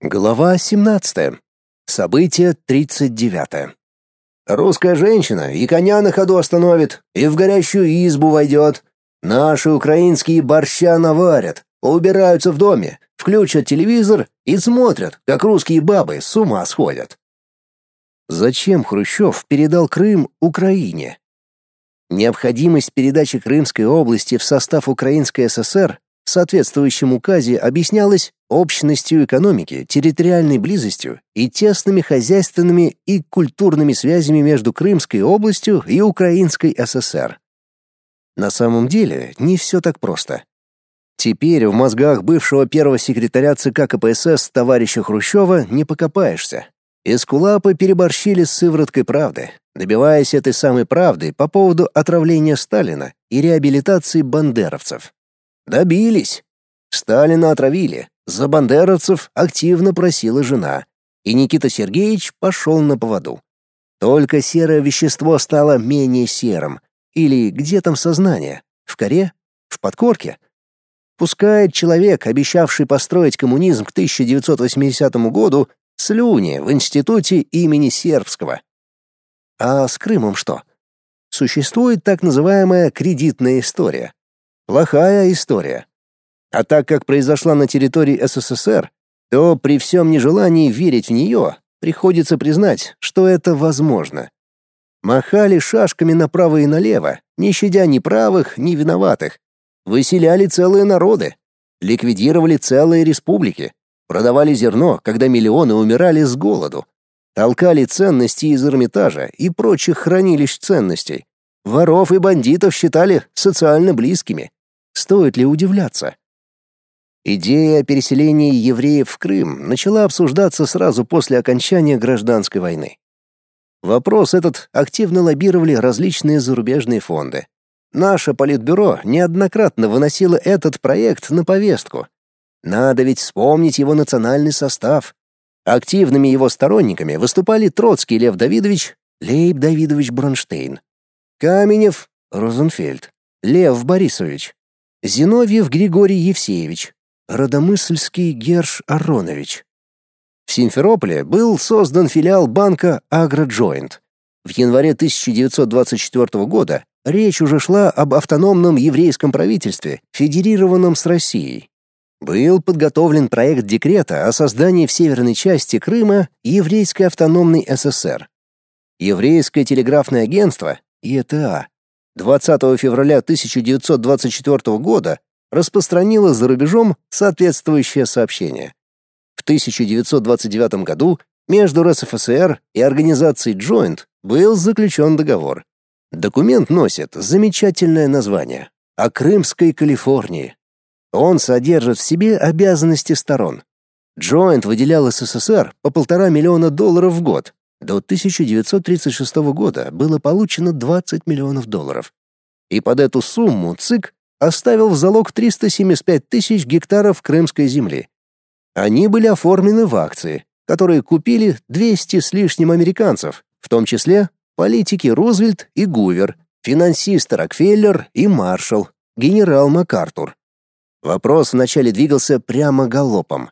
Глава 17. Событие 39. Русская женщина и коня на ходу остановит, и в горящую избу войдет. Наши украинские борща наварят, убираются в доме, включат телевизор и смотрят, как русские бабы с ума сходят. Зачем Хрущев передал Крым Украине? Необходимость передачи Крымской области в состав Украинской ССР в соответствующем указе объяснялось общностью экономики, территориальной близостью и тесными хозяйственными и культурными связями между Крымской областью и Украинской ССР. На самом деле, не все так просто. Теперь в мозгах бывшего первого секретаря ЦК КПСС товарища Хрущева не покопаешься. Эскулапы переборщили с сывороткой правды, добиваясь этой самой правды по поводу отравления Сталина и реабилитации бандеровцев. Добились. Сталина отравили. За бандеровцев активно просила жена. И Никита Сергеевич пошел на поводу. Только серое вещество стало менее серым. Или где там сознание? В коре? В подкорке? Пускает человек, обещавший построить коммунизм к 1980 году, слюни в институте имени Сербского. А с Крымом что? Существует так называемая кредитная история. Плохая история. А так как произошла на территории СССР, то при всем нежелании верить в нее, приходится признать, что это возможно. Махали шашками направо и налево, не щадя ни правых, ни виноватых. Выселяли целые народы, ликвидировали целые республики, продавали зерно, когда миллионы умирали с голоду, толкали ценности из Эрмитажа и прочих хранилищ ценностей. Воров и бандитов считали социально близкими. Стоит ли удивляться? Идея о переселении евреев в Крым начала обсуждаться сразу после окончания гражданской войны. Вопрос этот активно лоббировали различные зарубежные фонды. Наше политбюро неоднократно выносило этот проект на повестку. Надо ведь вспомнить его национальный состав. Активными его сторонниками выступали Троцкий Лев Давидович, Лейб Давидович Бронштейн, Каменев, Розенфельд, Лев Борисович, Зиновьев Григорий Евсеевич, Родомысльский Герш Аронович. В Симферополе был создан филиал банка Агроджойнт. В январе 1924 года речь уже шла об автономном еврейском правительстве, федерированном с Россией. Был подготовлен проект декрета о создании в северной части Крыма Еврейской автономной ССР. Еврейское телеграфное агентство, ЕТА, 20 февраля 1924 года распространила за рубежом соответствующее сообщение. В 1929 году между РСФСР и организацией Joint был заключен договор. Документ носит замечательное название «О Крымской Калифорнии». Он содержит в себе обязанности сторон. Joint выделял СССР по полтора миллиона долларов в год, до 1936 года было получено 20 миллионов долларов. И под эту сумму ЦИК оставил в залог 375 тысяч гектаров крымской земли. Они были оформлены в акции, которые купили 200 с лишним американцев, в том числе политики Рузвельт и Гувер, финансисты Рокфеллер и Маршалл, генерал МакАртур. Вопрос вначале двигался прямо галопом.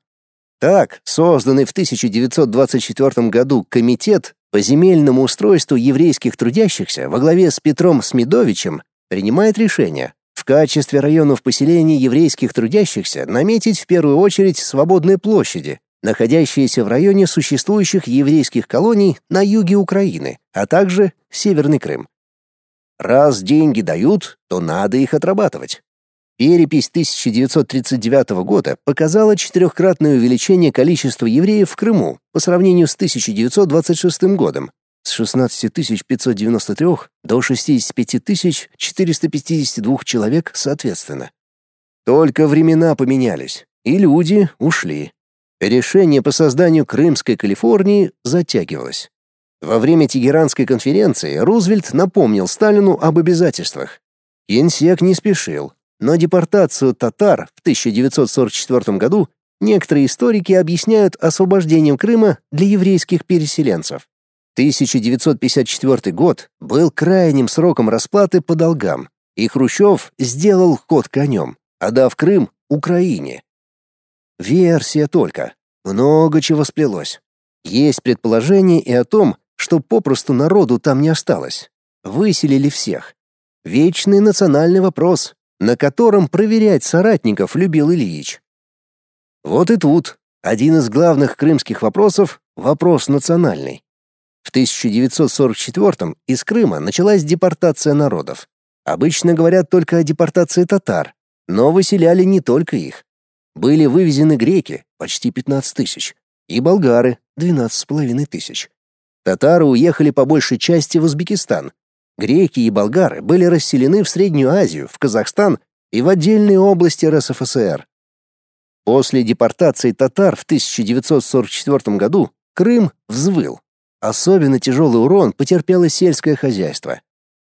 Так, созданный в 1924 году комитет по земельному устройству еврейских трудящихся во главе с Петром Смедовичем принимает решение в качестве районов поселения еврейских трудящихся наметить в первую очередь свободные площади, находящиеся в районе существующих еврейских колоний на юге Украины, а также Северный Крым. Раз деньги дают, то надо их отрабатывать. Перепись 1939 года показала четырехкратное увеличение количества евреев в Крыму по сравнению с 1926 годом с 16 593 до 65 452 человек соответственно. Только времена поменялись, и люди ушли. Решение по созданию Крымской Калифорнии затягивалось. Во время Тегеранской конференции Рузвельт напомнил Сталину об обязательствах. Генсек не спешил, но депортацию татар в 1944 году некоторые историки объясняют освобождением Крыма для еврейских переселенцев. 1954 год был крайним сроком расплаты по долгам, и Хрущев сделал ход конем, отдав Крым Украине. Версия только. Много чего сплелось. Есть предположение и о том, что попросту народу там не осталось. Выселили всех. Вечный национальный вопрос, на котором проверять соратников любил Ильич. Вот и тут один из главных крымских вопросов — вопрос национальный. В 1944 из Крыма началась депортация народов. Обычно говорят только о депортации татар, но выселяли не только их. Были вывезены греки, почти 15 тысяч, и болгары, 12,5 тысяч. Татары уехали по большей части в Узбекистан. Греки и болгары были расселены в Среднюю Азию, в Казахстан и в отдельные области РСФСР. После депортации татар в 1944 году Крым взвыл. Особенно тяжелый урон потерпело сельское хозяйство.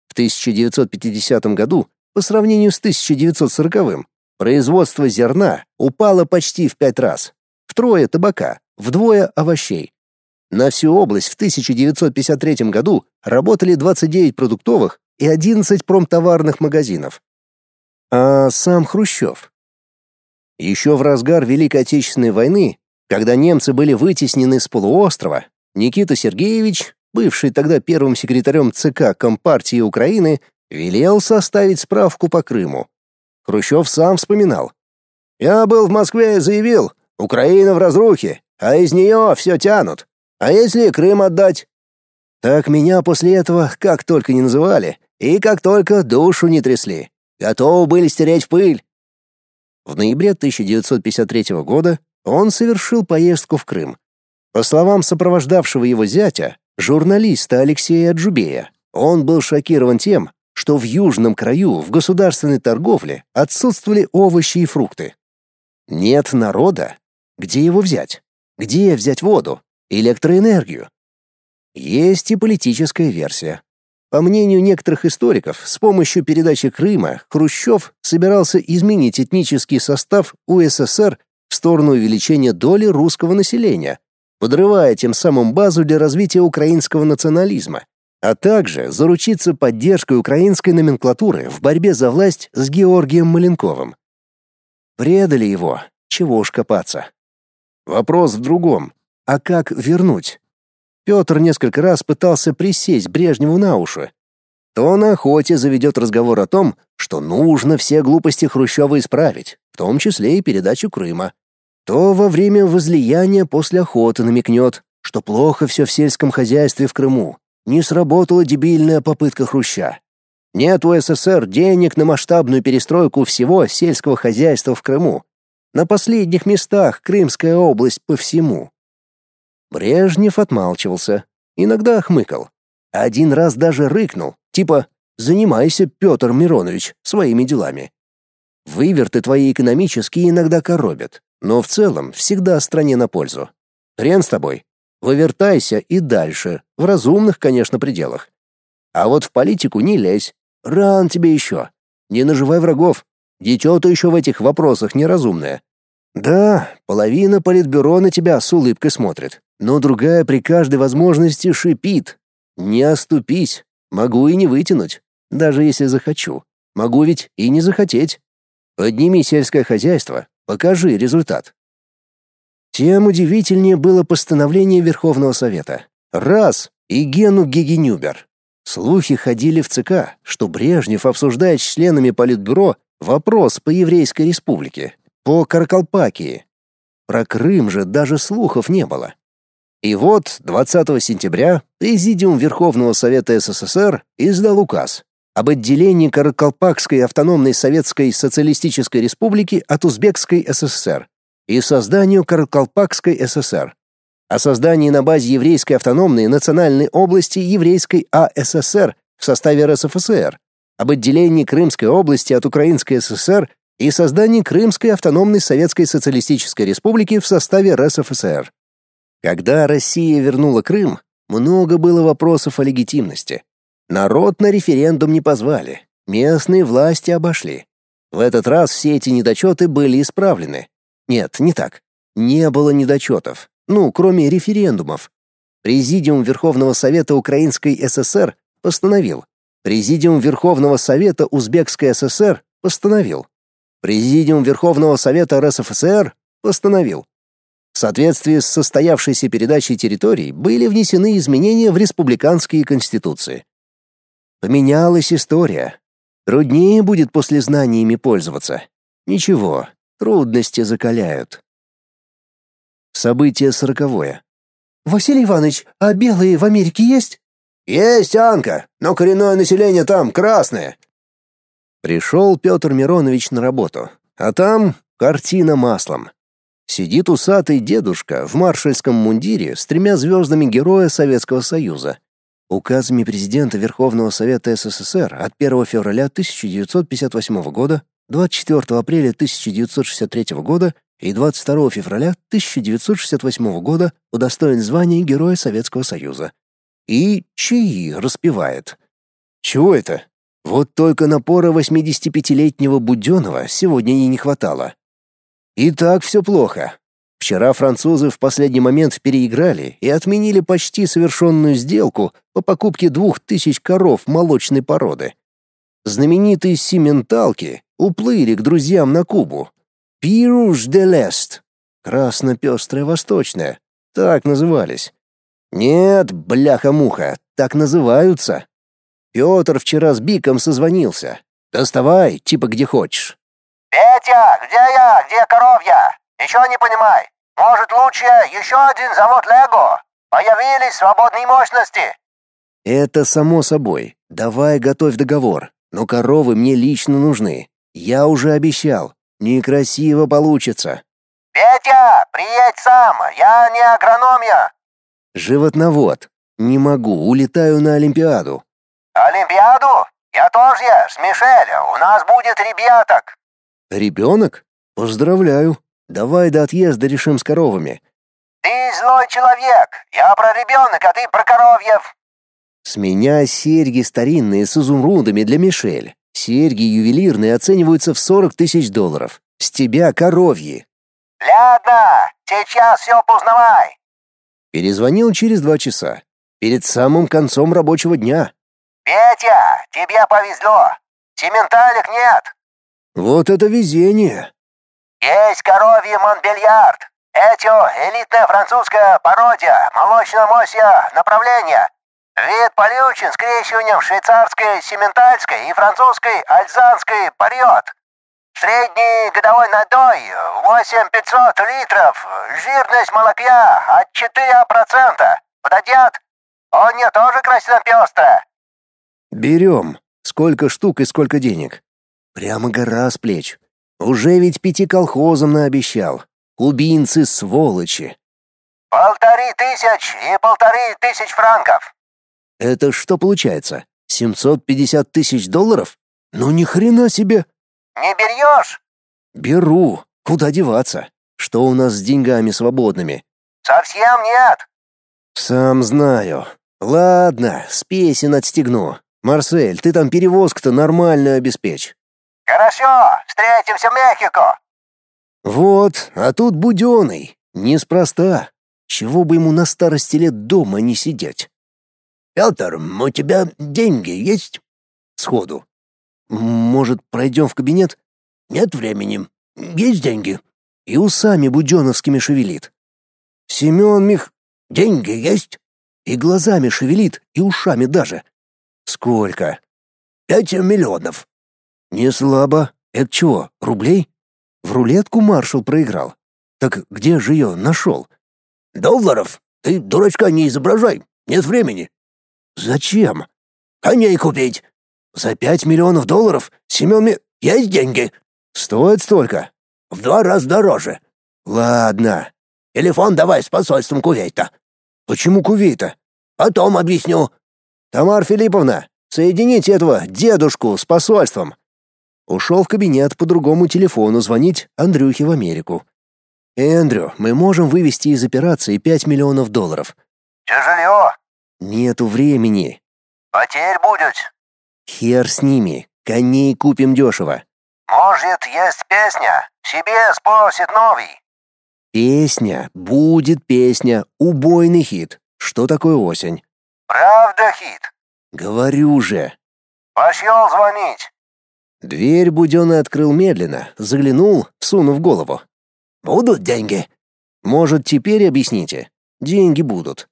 В 1950 году, по сравнению с 1940 производство зерна упало почти в пять раз, втрое табака, вдвое овощей. На всю область в 1953 году работали 29 продуктовых и 11 промтоварных магазинов. А сам Хрущев? Еще в разгар Великой Отечественной войны, когда немцы были вытеснены с полуострова, Никита Сергеевич, бывший тогда первым секретарем ЦК Компартии Украины, велел составить справку по Крыму. Хрущев сам вспоминал. «Я был в Москве и заявил, Украина в разрухе, а из нее все тянут. А если Крым отдать? Так меня после этого как только не называли, и как только душу не трясли. Готовы были стереть в пыль. В ноябре 1953 года он совершил поездку в Крым. По словам сопровождавшего его зятя, журналиста Алексея Джубея, он был шокирован тем, что в южном краю в государственной торговле отсутствовали овощи и фрукты. Нет народа. Где его взять? Где взять воду? Электроэнергию. Есть и политическая версия. По мнению некоторых историков, с помощью передачи Крыма Хрущев собирался изменить этнический состав УССР в сторону увеличения доли русского населения, подрывая тем самым базу для развития украинского национализма, а также заручиться поддержкой украинской номенклатуры в борьбе за власть с Георгием Маленковым. Предали его, чего уж копаться. Вопрос в другом. А как вернуть? Петр несколько раз пытался присесть Брежневу на уши. То на охоте заведет разговор о том, что нужно все глупости Хрущева исправить, в том числе и передачу Крыма. То во время возлияния после охоты намекнет, что плохо все в сельском хозяйстве в Крыму, не сработала дебильная попытка Хруща. Нет у СССР денег на масштабную перестройку всего сельского хозяйства в Крыму. На последних местах Крымская область по всему. Брежнев отмалчивался, иногда хмыкал. Один раз даже рыкнул, типа «Занимайся, Петр Миронович, своими делами». Выверты твои экономические иногда коробят, но в целом всегда стране на пользу. Хрен с тобой. Вывертайся и дальше, в разумных, конечно, пределах. А вот в политику не лезь. Ран тебе еще. Не наживай врагов. Дитё-то еще в этих вопросах неразумное. Да, половина политбюро на тебя с улыбкой смотрит но другая при каждой возможности шипит. «Не оступись, могу и не вытянуть, даже если захочу. Могу ведь и не захотеть. Подними сельское хозяйство, покажи результат». Тем удивительнее было постановление Верховного Совета. Раз — и Гену Гегенюбер. Слухи ходили в ЦК, что Брежнев обсуждает с членами Политбюро вопрос по Еврейской Республике, по Каракалпакии. Про Крым же даже слухов не было. И вот 20 сентября Президиум Верховного Совета СССР издал указ об отделении Каракалпакской автономной Советской Социалистической Республики от Узбекской ССР и созданию Каракалпакской ССР, о создании на базе еврейской автономной национальной области Еврейской АССР в составе РСФСР, об отделении Крымской области от Украинской ССР и создании Крымской автономной Советской Социалистической Республики в составе РСФСР. Когда Россия вернула Крым, много было вопросов о легитимности. Народ на референдум не позвали, местные власти обошли. В этот раз все эти недочеты были исправлены. Нет, не так. Не было недочетов. Ну, кроме референдумов. Президиум Верховного Совета Украинской ССР постановил. Президиум Верховного Совета Узбекской ССР постановил. Президиум Верховного Совета РСФСР постановил. В соответствии с состоявшейся передачей территорий были внесены изменения в республиканские конституции. Поменялась история. Труднее будет после знаниями пользоваться. Ничего, трудности закаляют. Событие сороковое. «Василий Иванович, а белые в Америке есть?» «Есть, Анка, но коренное население там красное». Пришел Петр Миронович на работу, а там картина маслом. Сидит усатый дедушка в маршальском мундире с тремя звездами Героя Советского Союза. Указами президента Верховного Совета СССР от 1 февраля 1958 года, 24 апреля 1963 года и 22 февраля 1968 года удостоен звания Героя Советского Союза. И чаи распевает. Чего это? Вот только напора 85-летнего Будённого сегодня ей не хватало. И так все плохо. Вчера французы в последний момент переиграли и отменили почти совершенную сделку по покупке двух тысяч коров молочной породы. Знаменитые сименталки уплыли к друзьям на Кубу. Пируш де Лест. Красно-пестрая восточная. Так назывались. Нет, бляха-муха, так называются. Петр вчера с Биком созвонился. Доставай, типа где хочешь. «Петя, где я? Где коровья? Ничего не понимай. Может, лучше еще один завод Лего? Появились свободные мощности». «Это само собой. Давай готовь договор. Но коровы мне лично нужны. Я уже обещал. Некрасиво получится». «Петя, приедь сам. Я не агрономия». «Животновод. Не могу, улетаю на Олимпиаду». «Олимпиаду? Я тоже, с Мишель. У нас будет ребяток». Ребенок? Поздравляю. Давай до отъезда решим с коровами. Ты злой человек. Я про ребенок, а ты про коровьев. С меня серьги старинные с изумрудами для Мишель. Серьги ювелирные оцениваются в 40 тысяч долларов. С тебя коровьи. Ладно, сейчас все познавай. Перезвонил через два часа. Перед самым концом рабочего дня. Петя, тебе повезло. Сементалик нет. Вот это везение. Есть коровьи Монбельярд. Этио — элитная французская пародия, молочно-мосья направление. Вид получен скрещиванием швейцарской сементальской и французской альзанской париот. Средний годовой надой 8500 литров, жирность молока от 4%. Подойдет? Он мне тоже красно-пестрая. Берем. Сколько штук и сколько денег? Прямо гора с плеч. Уже ведь пяти колхозам наобещал. Кубинцы сволочи. Полторы тысяч и полторы тысяч франков. Это что получается? 750 тысяч долларов? Ну ни хрена себе. Не берешь? Беру. Куда деваться? Что у нас с деньгами свободными? Совсем нет. Сам знаю. Ладно, с песен отстегну. Марсель, ты там перевозку-то нормально обеспечь. Хорошо, встретимся в Мехико. Вот, а тут будённый. Неспроста. Чего бы ему на старости лет дома не сидеть? Петр, у тебя деньги есть? Сходу. Может, пройдем в кабинет? Нет времени. Есть деньги. И усами будёновскими шевелит. Семён Мих... Деньги есть? И глазами шевелит, и ушами даже. Сколько? Пять миллионов. Не слабо. Это чего, рублей? В рулетку маршал проиграл. Так где же ее нашел? Долларов? Ты дурачка не изображай. Нет времени. Зачем? Коней купить. За пять миллионов долларов, Семен, ми... есть деньги. Стоит столько? В два раза дороже. Ладно. Телефон давай с посольством Кувейта. Почему Кувейта? Потом объясню. Тамар Филипповна, соедините этого дедушку с посольством. Ушел в кабинет по другому телефону звонить Андрюхе в Америку. «Эндрю, мы можем вывести из операции 5 миллионов долларов». Тяжело. «Нету времени». Потерь будет. «Хер с ними. Коней купим дешево». Может, есть песня? Себе спросит новый. «Песня. Будет песня. Убойный хит. Что такое осень?» Правда хит? «Говорю же». Пошел звонить. Дверь Будённый открыл медленно, заглянул, сунув голову. «Будут деньги?» Может, теперь объясните? Деньги будут.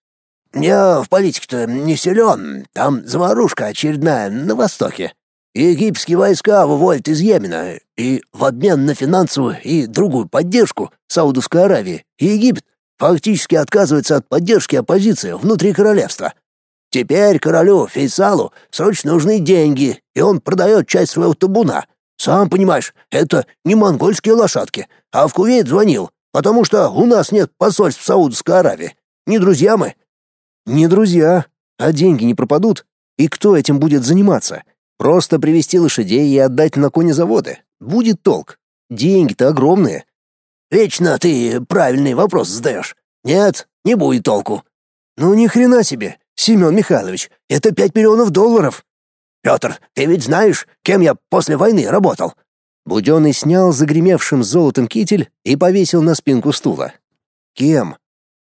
Я в политике-то не силен. Там заварушка очередная на востоке. Египетские войска выводят из Йемена, и в обмен на финансовую и другую поддержку Саудовской Аравии Египет фактически отказывается от поддержки оппозиции внутри королевства. Теперь королю Фейсалу срочно нужны деньги, и он продает часть своего табуна. Сам понимаешь, это не монгольские лошадки, а в Кувейт звонил, потому что у нас нет посольств в Саудовской Аравии. Не друзья мы. Не друзья, а деньги не пропадут. И кто этим будет заниматься? Просто привести лошадей и отдать на конезаводы. Будет толк. Деньги-то огромные. Вечно ты правильный вопрос задаешь. Нет, не будет толку. Ну ни хрена себе, Семен Михайлович, это пять миллионов долларов. Петр, ты ведь знаешь, кем я после войны работал? Буденный снял загремевшим золотом китель и повесил на спинку стула. Кем?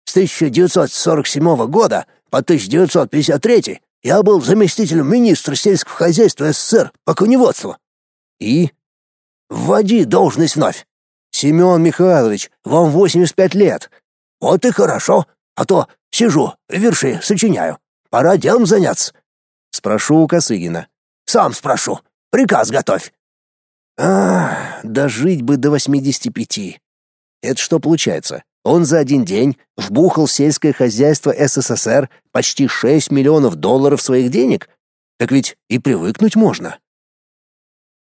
С 1947 года по 1953 я был заместителем министра сельского хозяйства СССР по коневодству. И? Вводи должность вновь. Семен Михайлович, вам 85 лет. Вот и хорошо, а то сижу, верши сочиняю. Пора делом заняться. Спрошу у Косыгина. Сам спрошу. Приказ готовь. А, дожить бы до 85. Это что получается? Он за один день вбухал в сельское хозяйство СССР почти 6 миллионов долларов своих денег? Так ведь и привыкнуть можно.